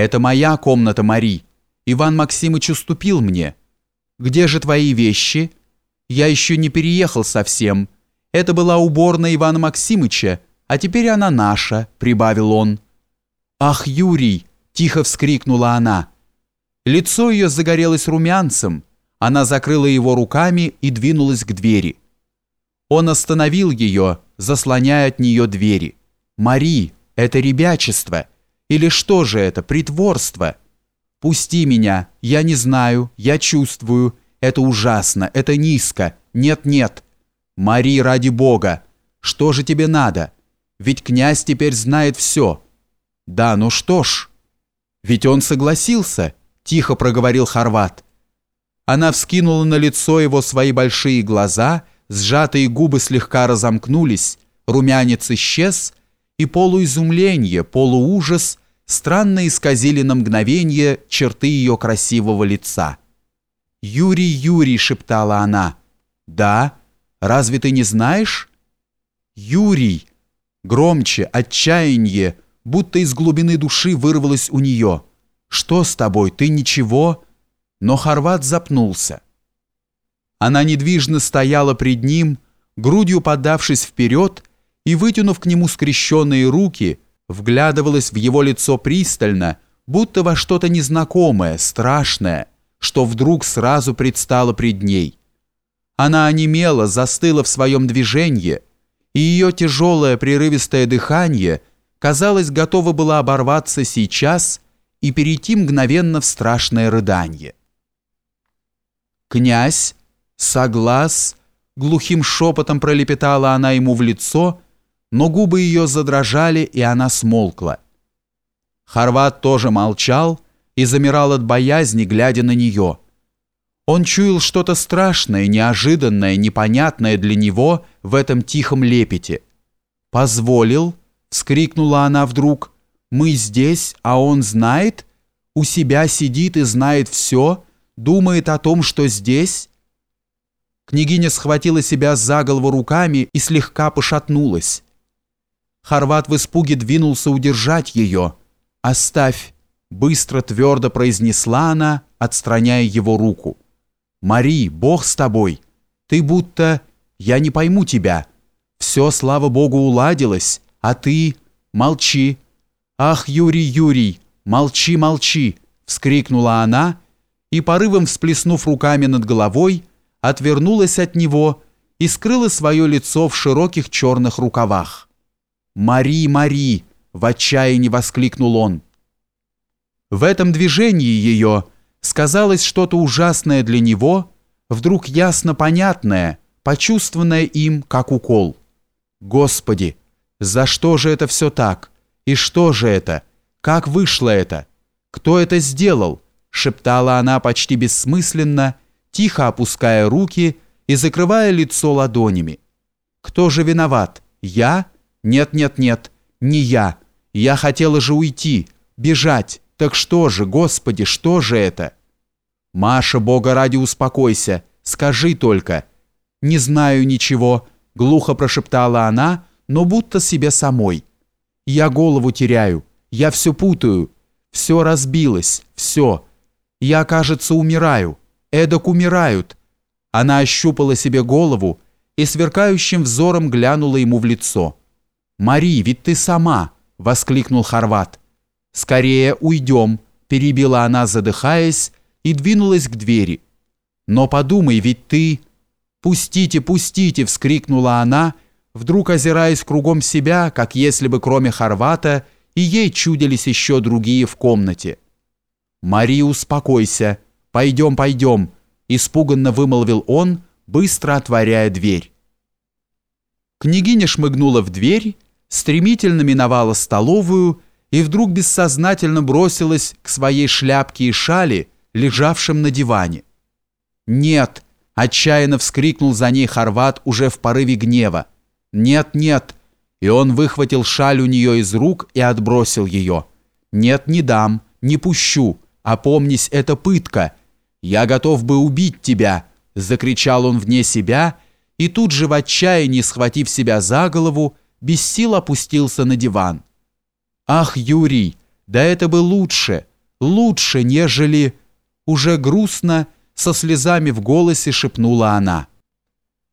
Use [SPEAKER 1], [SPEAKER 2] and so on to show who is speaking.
[SPEAKER 1] «Это моя комната, Мари. Иван Максимыч уступил мне. Где же твои вещи? Я еще не переехал совсем. Это была уборная Ивана Максимыча, а теперь она наша», — прибавил он. «Ах, Юрий!» — тихо вскрикнула она. Лицо ее загорелось румянцем. Она закрыла его руками и двинулась к двери. Он остановил ее, заслоняя от нее двери. «Мари, это ребячество. Или что же это, притворство? Пусти меня, я не знаю, я чувствую. Это ужасно, это низко. Нет-нет. Мари, ради Бога, что же тебе надо? Ведь князь теперь знает все». «Да, ну что ж». «Ведь он согласился», — тихо проговорил Хорват. Она вскинула на лицо его свои большие глаза, сжатые губы слегка разомкнулись, румянец исчез, и полуизумление, полуужас странно исказили на мгновение черты ее красивого лица. «Юрий, Юрий!» — шептала она. «Да? Разве ты не знаешь?» «Юрий!» Громче, отчаяние, будто из глубины души вырвалось у нее. «Что с тобой? Ты ничего?» Но Хорват запнулся. Она недвижно стояла пред ним, грудью подавшись вперед и, вытянув к нему скрещенные руки, вглядывалась в его лицо пристально, будто во что-то незнакомое, страшное, что вдруг сразу предстало пред ней. Она онемела, застыла в своем движении, и ее тяжелое прерывистое дыхание, казалось, готово было оборваться сейчас и перейти мгновенно в страшное рыдание. «Князь, соглас!» Глухим шепотом пролепетала она ему в лицо, но губы ее задрожали, и она смолкла. Хорват тоже молчал и замирал от боязни, глядя на нее. Он чуял что-то страшное, неожиданное, непонятное для него в этом тихом лепете. «Позволил?» — вскрикнула она вдруг. «Мы здесь, а он знает? У себя сидит и знает все?» думает о том, что здесь...» Княгиня схватила себя за голову руками и слегка пошатнулась. Хорват в испуге двинулся удержать ее. «Оставь!» — быстро, твердо произнесла она, отстраняя его руку. «Мари, Бог с тобой! Ты будто... Я не пойму тебя. Все, слава Богу, уладилось, а ты... Молчи!» «Ах, Юрий, Юрий, молчи, молчи!» — вскрикнула она и, порывом всплеснув руками над головой, отвернулась от него и скрыла свое лицо в широких черных рукавах. «Мари, Мари!» — в отчаянии воскликнул он. В этом движении ее сказалось что-то ужасное для него, вдруг ясно понятное, почувствованное им, как укол. «Господи, за что же это все так? И что же это? Как вышло это? Кто это сделал?» шептала она почти бессмысленно, тихо опуская руки и закрывая лицо ладонями. «Кто же виноват? Я? Нет, нет, нет, не я. Я хотела же уйти, бежать. Так что же, Господи, что же это?» «Маша, Бога ради, успокойся, скажи только». «Не знаю ничего», — глухо прошептала она, но будто себе самой. «Я голову теряю, я все путаю, все разбилось, все». Я, кажется, умираю. Эдак умирают. Она ощупала себе голову и сверкающим взором глянула ему в лицо. «Мари, ведь ты сама!» — воскликнул Хорват. «Скорее уйдем!» — перебила она, задыхаясь, и двинулась к двери. «Но подумай, ведь ты...» «Пустите, пустите!» — вскрикнула она, вдруг озираясь кругом себя, как если бы кроме Хорвата и ей чудились еще другие в комнате. «Мари, успокойся. Пойдем, пойдем», — испуганно вымолвил он, быстро отворяя дверь. Княгиня шмыгнула в дверь, стремительно миновала столовую и вдруг бессознательно бросилась к своей шляпке и шали, лежавшим на диване. «Нет!» — отчаянно вскрикнул за ней Хорват уже в порыве гнева. «Нет, нет!» И он выхватил шаль у нее из рук и отбросил ее. «Нет, не дам, не пущу!» Опомнись, это пытка. Я готов бы убить тебя!» Закричал он вне себя и тут же в отчаянии, схватив себя за голову, без сил опустился на диван. «Ах, Юрий, да это бы лучше, лучше, нежели...» Уже грустно, со слезами в голосе шепнула она.